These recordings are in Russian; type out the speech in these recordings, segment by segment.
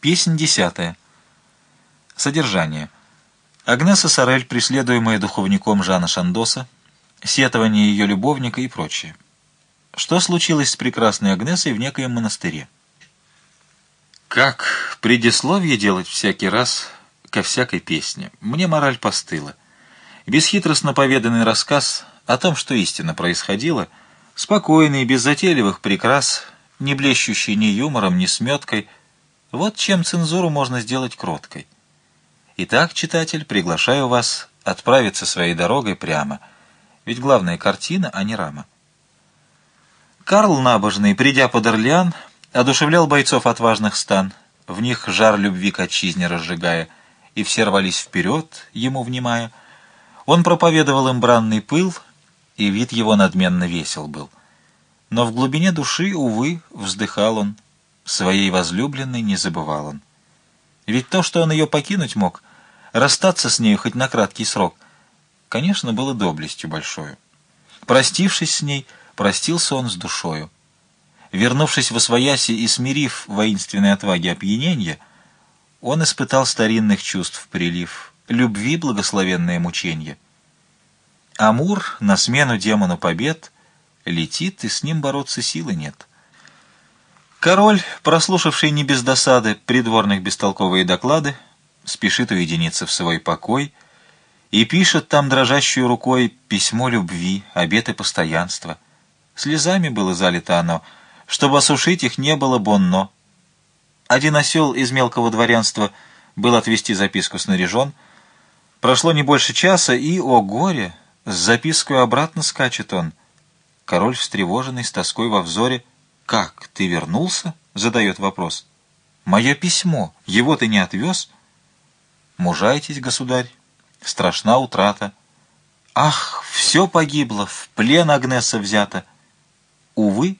Песнь десятая. Содержание. Агнеса Сорель, преследуемая духовником Жана Шандоса, сетование ее любовника и прочее. Что случилось с прекрасной Агнесой в некоем монастыре? Как предисловие делать всякий раз ко всякой песне? Мне мораль постыла. Бесхитростно поведанный рассказ о том, что истинно происходило, спокойный, без затейливых прикрас, не блещущий ни юмором, ни сметкой — вот чем цензуру можно сделать кроткой. Итак, читатель, приглашаю вас отправиться своей дорогой прямо, ведь главная картина, а не рама. Карл Набожный, придя под Орлеан, одушевлял бойцов отважных стан, в них жар любви к отчизне разжигая, и все рвались вперед, ему внимая. Он проповедовал им бранный пыл, и вид его надменно весел был. Но в глубине души, увы, вздыхал он, Своей возлюбленной не забывал он. Ведь то, что он ее покинуть мог, расстаться с нею хоть на краткий срок, конечно, было доблестью большою. Простившись с ней, простился он с душою. Вернувшись в Освояси и смирив воинственной отваги опьяненье, он испытал старинных чувств прилив, любви благословенное мученье. Амур на смену демону побед летит, и с ним бороться силы нет. Король, прослушавший не без досады придворных бестолковые доклады, спешит уединиться в свой покой и пишет там дрожащей рукой письмо любви, обеты постоянства. Слезами было залито оно, чтобы осушить их не было бонно. Один осел из мелкого дворянства был отвести записку снаряжен. Прошло не больше часа, и, о горе, с запиской обратно скачет он. Король встревоженный, с тоской во взоре — «Как, ты вернулся?» — задает вопрос. «Мое письмо. Его ты не отвез?» «Мужайтесь, государь. Страшна утрата». «Ах, все погибло, в плен Агнеса взято». Увы,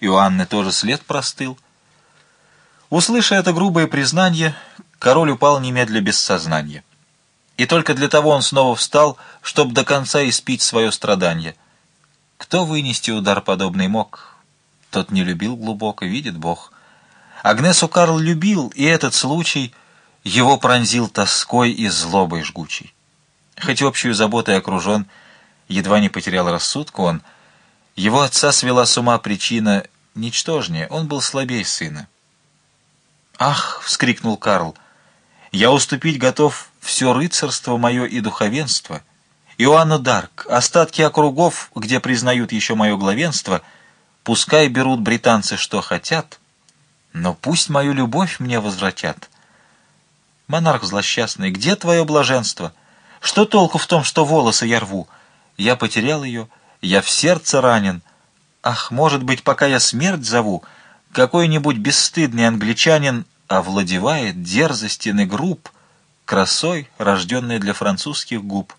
Иоанны тоже след простыл. Услыша это грубое признание, король упал немедля без сознания. И только для того он снова встал, чтобы до конца испить свое страдание. Кто вынести удар подобный мог? Тот не любил глубоко, видит Бог. Агнесу Карл любил, и этот случай его пронзил тоской и злобой жгучей. Хоть общую заботой окружен, едва не потерял рассудку он, его отца свела с ума причина ничтожнее, он был слабей сына. «Ах!» — вскрикнул Карл. «Я уступить готов все рыцарство мое и духовенство. Иоанну Дарк, остатки округов, где признают еще мое главенство — Пускай берут британцы, что хотят, но пусть мою любовь мне возвратят. Монарх злосчастный, где твое блаженство? Что толку в том, что волосы я рву? Я потерял ее, я в сердце ранен. Ах, может быть, пока я смерть зову, какой-нибудь бесстыдный англичанин овладевает дерзостен и груб, красой, рожденной для французских губ.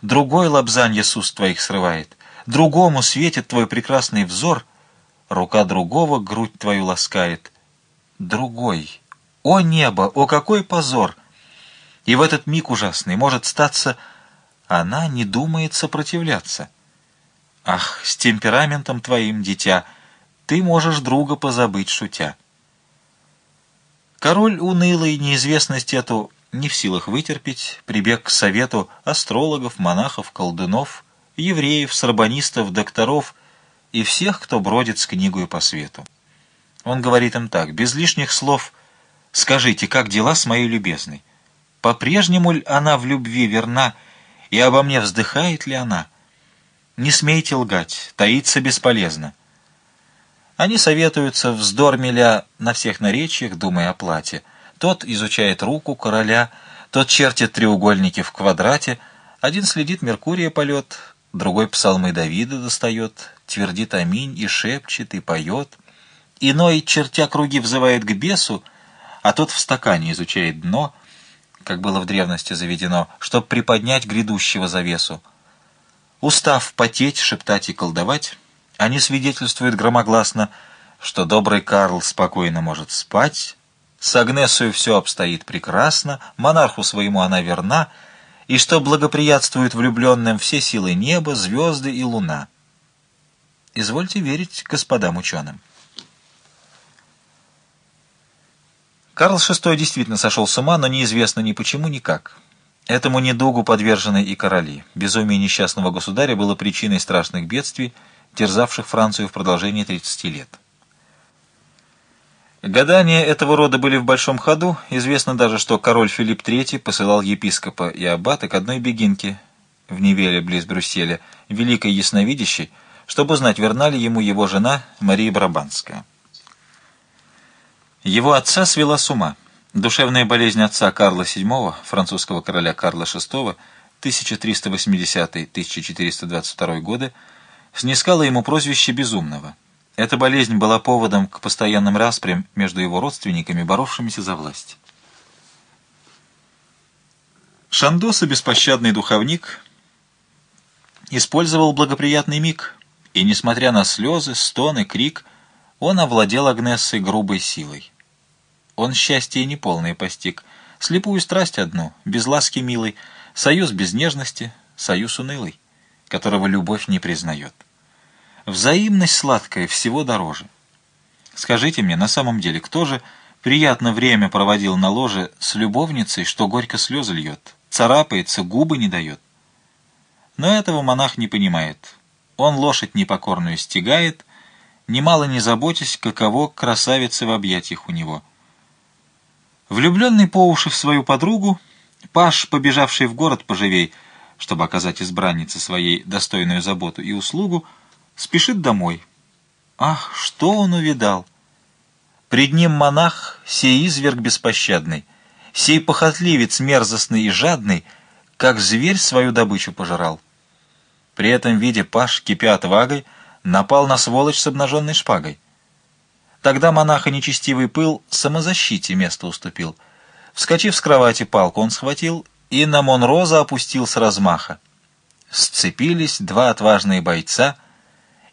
Другой лобзанье с уст твоих срывает, другому светит твой прекрасный взор — рука другого грудь твою ласкает. Другой. О небо, о какой позор! И в этот миг ужасный может статься, она не думает сопротивляться. Ах, с темпераментом твоим, дитя, ты можешь друга позабыть, шутя. Король унылый неизвестность эту не в силах вытерпеть, прибег к совету астрологов, монахов, колдунов, евреев, сарбанистов, докторов — и всех, кто бродит с книгой по свету. Он говорит им так, без лишних слов, «Скажите, как дела с моей любезной? По-прежнему ли она в любви верна, и обо мне вздыхает ли она? Не смейте лгать, таиться бесполезно». Они советуются, вздор миля на всех наречиях, думая о плате. Тот изучает руку короля, тот чертит треугольники в квадрате, один следит Меркурия полет, другой псалмы Давида достает, твердит аминь и шепчет, и поет. Иной, чертя круги, взывает к бесу, а тот в стакане изучает дно, как было в древности заведено, чтоб приподнять грядущего завесу. Устав потеть, шептать и колдовать, они свидетельствуют громогласно, что добрый Карл спокойно может спать, с Агнесою все обстоит прекрасно, монарху своему она верна, и что благоприятствуют влюбленным все силы неба, звезды и луна. Извольте верить господам ученым. Карл VI действительно сошел с ума, но неизвестно ни почему, ни как. Этому недугу подвержены и короли. Безумие несчастного государя было причиной страшных бедствий, терзавших Францию в продолжении 30 лет. Гадания этого рода были в большом ходу. Известно даже, что король Филипп III посылал епископа и аббата к одной бегинке в Невеле, близ Брюсселя, великой ясновидящей, чтобы узнать, верна ли ему его жена Мария Брабанская. Его отца свела с ума. Душевная болезнь отца Карла VII, французского короля Карла VI, 1380-1422 годы, снискала ему прозвище «безумного». Эта болезнь была поводом к постоянным распрям между его родственниками, боровшимися за власть. Шандоса, беспощадный духовник, использовал благоприятный миг, и, несмотря на слезы, стоны, крик, он овладел Агнессой грубой силой. Он счастье неполное постиг, слепую страсть одну, без ласки милой, союз без нежности, союз унылый, которого любовь не признает. Взаимность сладкая всего дороже. Скажите мне, на самом деле, кто же приятно время проводил на ложе с любовницей, что горько слезы льет, царапается, губы не дает? Но этого монах не понимает. Он лошадь непокорную стегает, немало не заботясь, каково красавица в объятиях у него — Влюбленный по уши в свою подругу, Паш, побежавший в город поживей, чтобы оказать избраннице своей достойную заботу и услугу, спешит домой. Ах, что он увидал! Пред ним монах, сей изверг беспощадный, сей похотливец мерзостный и жадный, как зверь свою добычу пожирал. При этом виде Паш, кипя отвагой, напал на сволочь с обнаженной шпагой. Тогда монаха нечестивый пыл самозащите место уступил. Вскочив с кровати, палку он схватил и на Монроза опустил с размаха. Сцепились два отважные бойца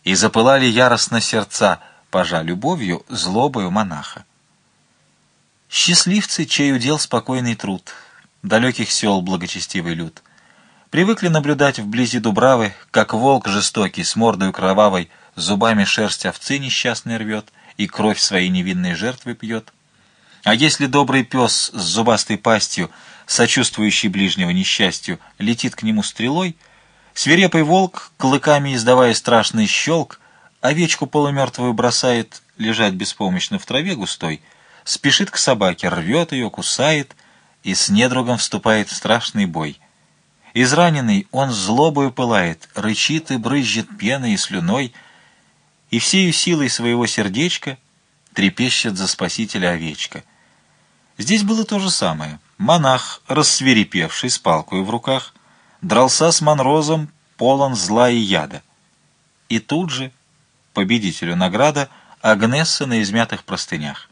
и запылали яростно сердца, пожа любовью, злобою монаха. Счастливцы, чей удел спокойный труд, далеких сел благочестивый люд, привыкли наблюдать вблизи Дубравы, как волк жестокий с мордою кровавой, зубами шерсть овцы несчастной рвет — и кровь своей невинной жертвы пьет. А если добрый пес с зубастой пастью, сочувствующий ближнего несчастью, летит к нему стрелой, свирепый волк, клыками издавая страшный щелк, овечку полумертвую бросает лежать беспомощно в траве густой, спешит к собаке, рвет ее, кусает и с недругом вступает в страшный бой. Израненный он злобою пылает, рычит и брызжет пеной и слюной, и всею силой своего сердечка трепещет за спасителя овечка. Здесь было то же самое. Монах, рассверепевший с палкой в руках, дрался с Монрозом, полон зла и яда. И тут же, победителю награда, Агнесса на измятых простынях.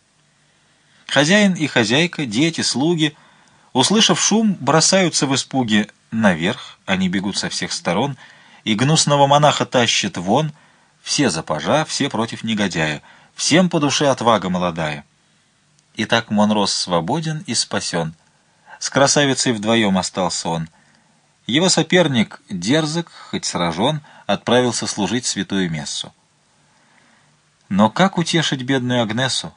Хозяин и хозяйка, дети, слуги, услышав шум, бросаются в испуге наверх, они бегут со всех сторон, и гнусного монаха тащат вон — все за пажа, все против негодяя, всем по душе отвага молодая. И так Монрос свободен и спасен. С красавицей вдвоем остался он. Его соперник, дерзок, хоть сражен, отправился служить святую мессу. Но как утешить бедную Агнесу?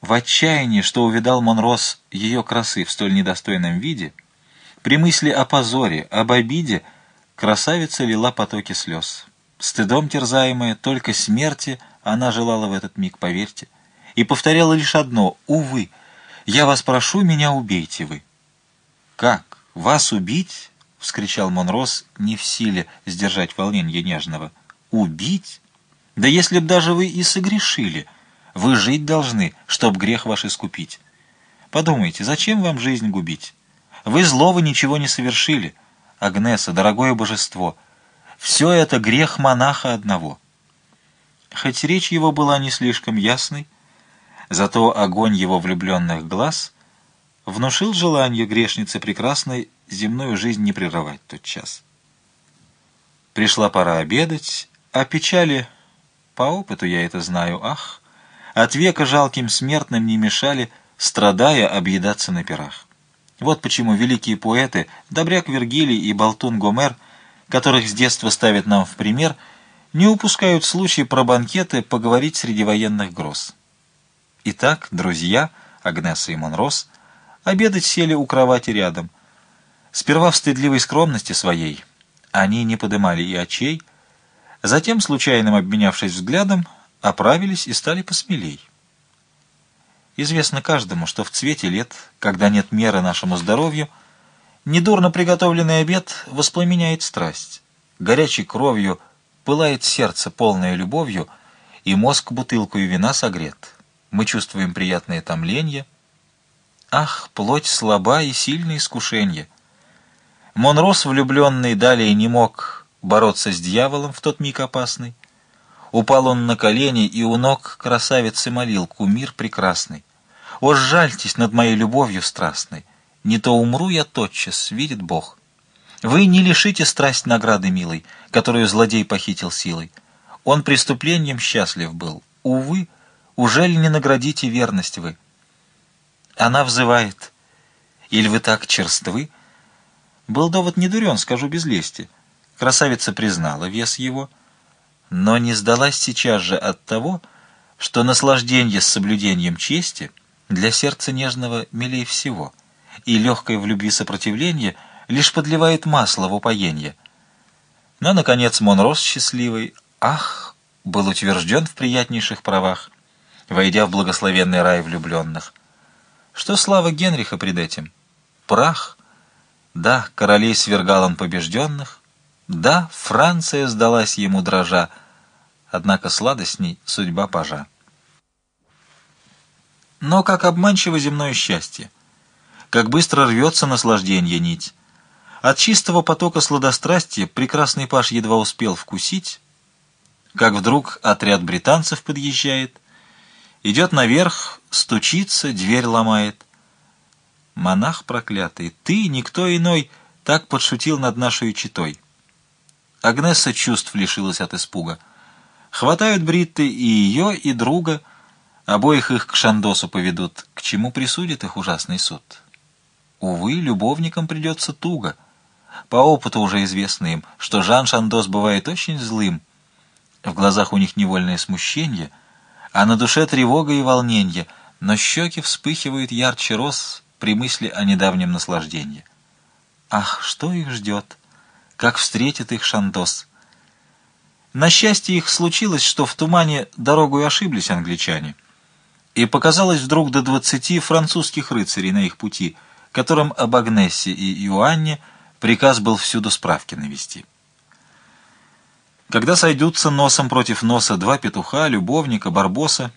В отчаянии, что увидал Монрос ее красы в столь недостойном виде, при мысли о позоре, об обиде, красавица лила потоки слез. Стыдом терзаемая, только смерти она желала в этот миг, поверьте, и повторяла лишь одно — «Увы, я вас прошу, меня убейте вы». «Как? Вас убить?» — вскричал Монрос, не в силе сдержать волнение нежного. «Убить? Да если б даже вы и согрешили, вы жить должны, чтоб грех ваш искупить. Подумайте, зачем вам жизнь губить? Вы злого ничего не совершили. Агнеса, дорогое божество — все это грех монаха одного. Хоть речь его была не слишком ясной, зато огонь его влюбленных глаз внушил желание грешницы прекрасной земную жизнь не прерывать тот час. Пришла пора обедать, а печали, по опыту я это знаю, ах, от века жалким смертным не мешали, страдая, объедаться на пирах. Вот почему великие поэты, Добряк Вергилий и Болтун Гомер — которых с детства ставят нам в пример, не упускают случай про банкеты поговорить среди военных гроз. Итак, друзья, Агнеса и Монрос, обедать сели у кровати рядом. Сперва в стыдливой скромности своей они не подымали и очей, затем, случайно обменявшись взглядом, оправились и стали посмелей. Известно каждому, что в цвете лет, когда нет меры нашему здоровью, недурно приготовленный обед воспламеняет страсть. Горячей кровью пылает сердце, полное любовью, и мозг бутылку и вина согрет. Мы чувствуем приятное томление. Ах, плоть слаба и сильное искушение! Монрос, влюбленный, далее не мог бороться с дьяволом в тот миг опасный. Упал он на колени, и у ног красавицы молил, кумир прекрасный. О, жальтесь над моей любовью страстной, не то умру я тотчас, видит Бог. Вы не лишите страсть награды милой, которую злодей похитил силой. Он преступлением счастлив был. Увы, уже ли не наградите верность вы? Она взывает. Или вы так черствы? Был довод не дурен, скажу без лести. Красавица признала вес его, но не сдалась сейчас же от того, что наслаждение с соблюдением чести — для сердца нежного милей всего, и легкое в любви сопротивление лишь подливает масло в упоение. Но, наконец, Монрос счастливый, ах, был утвержден в приятнейших правах, войдя в благословенный рай влюбленных. Что слава Генриха пред этим? Прах. Да, королей свергал он побежденных. Да, Франция сдалась ему дрожа, однако сладостней судьба пажа. Но как обманчиво земное счастье! Как быстро рвется наслаждение нить! От чистого потока сладострастия прекрасный паш едва успел вкусить, как вдруг отряд британцев подъезжает, идет наверх, стучится, дверь ломает. Монах проклятый, ты, никто иной, так подшутил над нашей читой. Агнесса чувств лишилась от испуга. Хватают бритты и ее, и друга — Обоих их к Шандосу поведут, к чему присудит их ужасный суд. Увы, любовникам придется туго. По опыту уже известно им, что Жан Шандос бывает очень злым. В глазах у них невольное смущение, а на душе тревога и волнение, но щеки вспыхивают ярче роз при мысли о недавнем наслаждении. Ах, что их ждет! Как встретит их Шандос! На счастье их случилось, что в тумане дорогу и ошиблись англичане — и показалось вдруг до двадцати французских рыцарей на их пути, которым об Агнессе и Иоанне приказ был всюду справки навести. Когда сойдутся носом против носа два петуха, любовника, барбоса,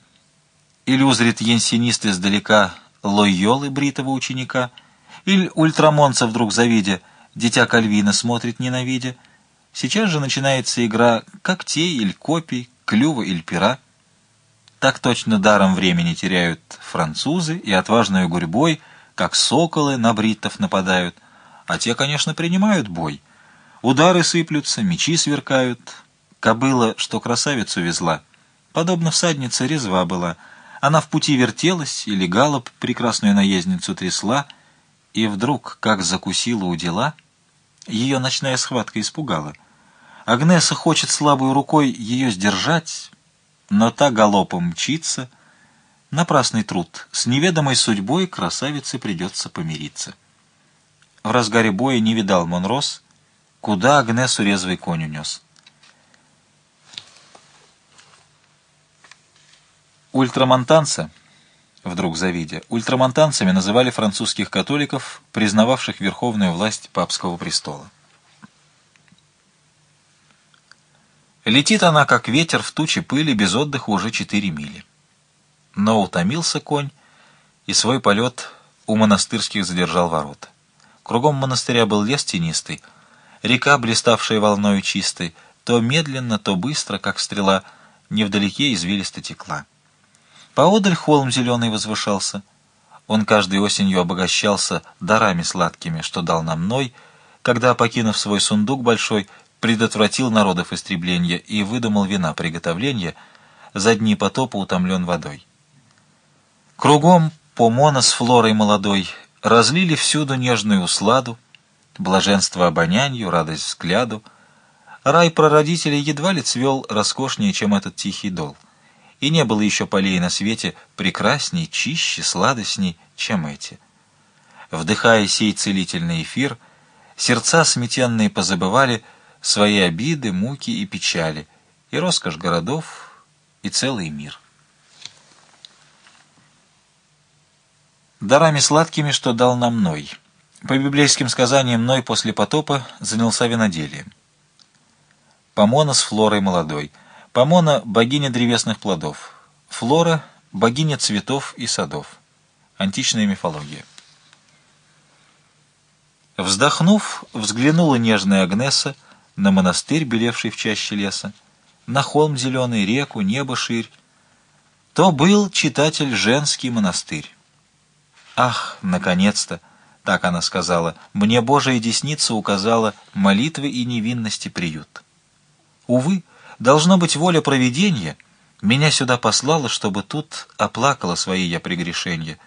или узрит янсинист издалека лойолы бритого ученика, или ультрамонца вдруг завидя, дитя Кальвина смотрит ненавидя, сейчас же начинается игра когтей или копий, клюва или пера, так точно даром времени теряют французы и отважную гурьбой, как соколы на бриттов нападают. А те, конечно, принимают бой. Удары сыплются, мечи сверкают. Кобыла, что красавицу везла, подобно всаднице резва была. Она в пути вертелась, или галоп прекрасную наездницу трясла, и вдруг, как закусила у дела, ее ночная схватка испугала. Агнеса хочет слабой рукой ее сдержать, но та галопом мчится. Напрасный труд. С неведомой судьбой красавице придется помириться. В разгаре боя не видал Монрос, куда Агнесу резвый конь унес. Ультрамонтанца, вдруг завидя, ультрамонтанцами называли французских католиков, признававших верховную власть папского престола. Летит она, как ветер в туче пыли, без отдыха уже четыре мили. Но утомился конь, и свой полет у монастырских задержал ворота. Кругом монастыря был лес тенистый, река, блиставшая волною чистой, то медленно, то быстро, как стрела, невдалеке извилисто текла. Поодаль холм зеленый возвышался. Он каждой осенью обогащался дарами сладкими, что дал нам Ной, когда, покинув свой сундук большой, предотвратил народов истребления и выдумал вина приготовления, за дни потопа утомлен водой. Кругом Помона с флорой молодой разлили всюду нежную усладу, блаженство обонянью, радость взгляду. Рай прародителей едва ли цвел роскошнее, чем этот тихий дол. и не было еще полей на свете прекрасней, чище, сладостней, чем эти. Вдыхая сей целительный эфир, сердца сметенные позабывали свои обиды, муки и печали, и роскошь городов, и целый мир. Дарами сладкими, что дал нам Ной. По библейским сказаниям, Ной после потопа занялся виноделием. Помона с Флорой молодой. Помона — богиня древесных плодов. Флора — богиня цветов и садов. Античная мифология. Вздохнув, взглянула нежная Агнеса на монастырь, белевший в чаще леса, на холм зеленый, реку, небо ширь. То был читатель женский монастырь. «Ах, наконец-то!» — так она сказала. «Мне Божия десница указала молитвы и невинности приют». Увы, должно быть воля провидения, меня сюда послала, чтобы тут оплакала свои я прегрешения.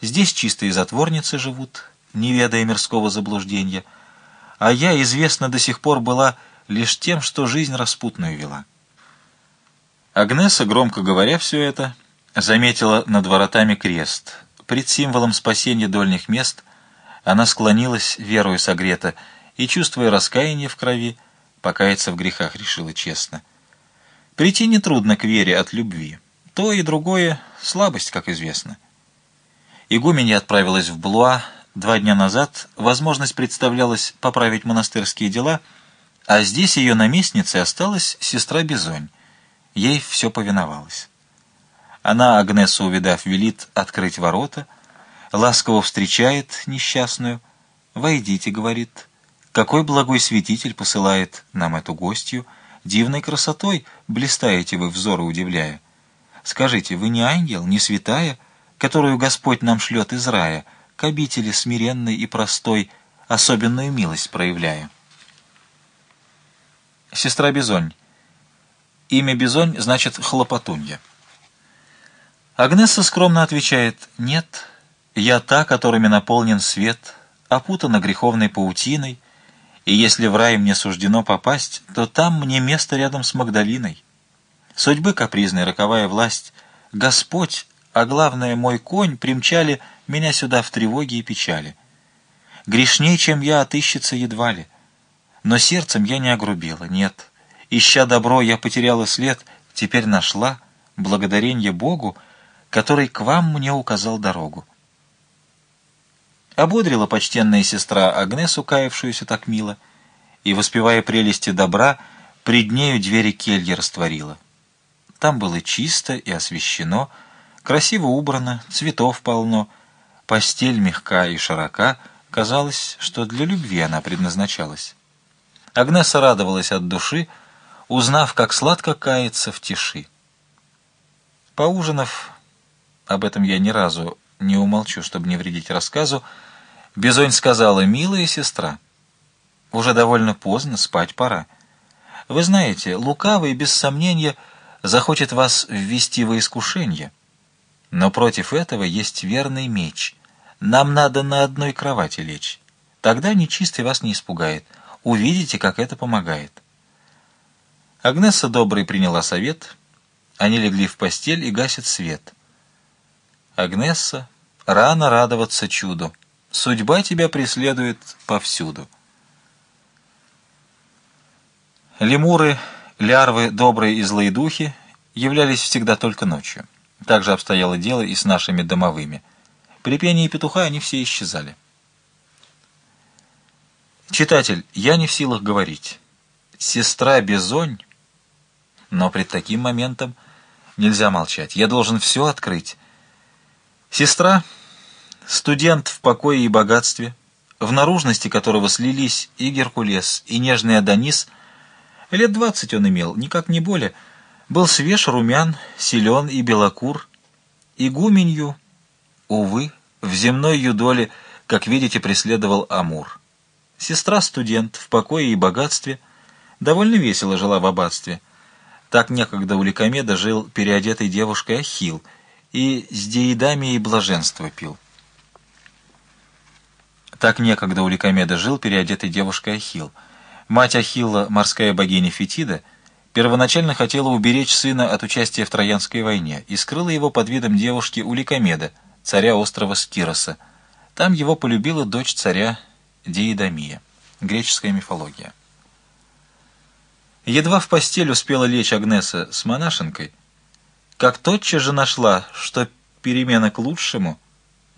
Здесь чистые затворницы живут, не ведая мирского заблуждения, а я, известна до сих пор была лишь тем, что жизнь распутную вела. Агнеса, громко говоря все это, заметила над воротами крест. Пред символом спасения дольних мест она склонилась, верою согрета, и, чувствуя раскаяние в крови, покаяться в грехах решила честно. Прийти нетрудно к вере от любви. То и другое — слабость, как известно. Игуменья отправилась в Блуа. Два дня назад возможность представлялась поправить монастырские дела, а здесь ее наместницей осталась сестра Бизонь. Ей все повиновалось. Она, Агнесу увидав, велит открыть ворота, ласково встречает несчастную. «Войдите», — говорит, — какой благой святитель посылает нам эту гостью, дивной красотой блистаете вы взоры удивляя. Скажите, вы не ангел, не святая, которую Господь нам шлет из рая, к обители смиренной и простой, особенную милость проявляя? Сестра Бизонь. Имя Бизонь значит «хлопотунья». Агнесса скромно отвечает «Нет, я та, которыми наполнен свет, опутана греховной паутиной, и если в рай мне суждено попасть, то там мне место рядом с Магдалиной. Судьбы капризной роковая власть, Господь, а главное мой конь, примчали меня сюда в тревоге и печали. Грешней, чем я, отыщется едва ли. Но сердцем я не огрубела, нет. Ища добро, я потеряла след, теперь нашла, благодаренье Богу, который к вам мне указал дорогу. Ободрила почтенная сестра Агнесу, каявшуюся так мило, и, воспевая прелести добра, пред нею двери кельи растворила. Там было чисто и освещено, красиво убрано, цветов полно, постель мягка и широка, казалось, что для любви она предназначалась. Агнеса радовалась от души, узнав, как сладко кается в тиши. Поужинав, об этом я ни разу не умолчу, чтобы не вредить рассказу, Бизонь сказала, «Милая сестра, уже довольно поздно, спать пора. Вы знаете, лукавый, без сомнения, захочет вас ввести во искушение. Но против этого есть верный меч. Нам надо на одной кровати лечь. Тогда нечистый вас не испугает. Увидите, как это помогает». Агнесса добрый приняла совет. Они легли в постель и гасят свет. Агнесса, рано радоваться чуду. Судьба тебя преследует повсюду. Лемуры, лярвы, добрые и злые духи являлись всегда только ночью. Так же обстояло дело и с нашими домовыми. При пении петуха они все исчезали. Читатель, я не в силах говорить. Сестра Безонь, но пред таким моментом нельзя молчать. Я должен все открыть. Сестра Студент в покое и богатстве, в наружности которого слились и Геркулес, и нежный Адонис, лет двадцать он имел, никак не более, был свеж, румян, силен и белокур, игуменью, увы, в земной юдоле, как видите, преследовал Амур. Сестра-студент в покое и богатстве довольно весело жила в аббатстве. Так некогда у Ликомеда жил переодетой девушкой Ахил и с деидами и блаженство пил. Так некогда у Ликомеда жил переодетый девушкой Ахилл. Мать Ахилла, морская богиня Фетида, первоначально хотела уберечь сына от участия в Троянской войне и скрыла его под видом девушки Уликомеда, царя острова Скироса. Там его полюбила дочь царя Диидамия. Греческая мифология. Едва в постель успела лечь Агнеса с монашенкой, как тотчас же нашла, что перемена к лучшему,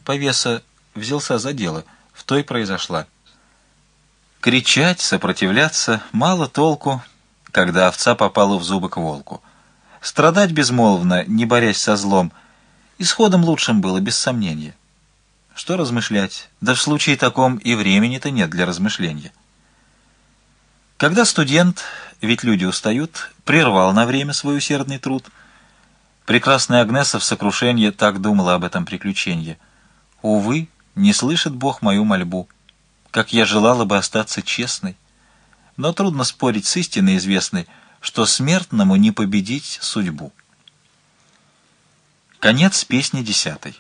повеса взялся за дело, в той произошла. Кричать, сопротивляться мало толку, когда овца попала в зубы к волку. Страдать безмолвно, не борясь со злом, исходом лучшим было, без сомнения. Что размышлять? Да в случае таком и времени-то нет для размышления. Когда студент, ведь люди устают, прервал на время свой усердный труд, прекрасная Агнеса в сокрушении так думала об этом приключении. Увы, не слышит Бог мою мольбу, как я желала бы остаться честной. Но трудно спорить с истиной известной, что смертному не победить судьбу. Конец песни десятой.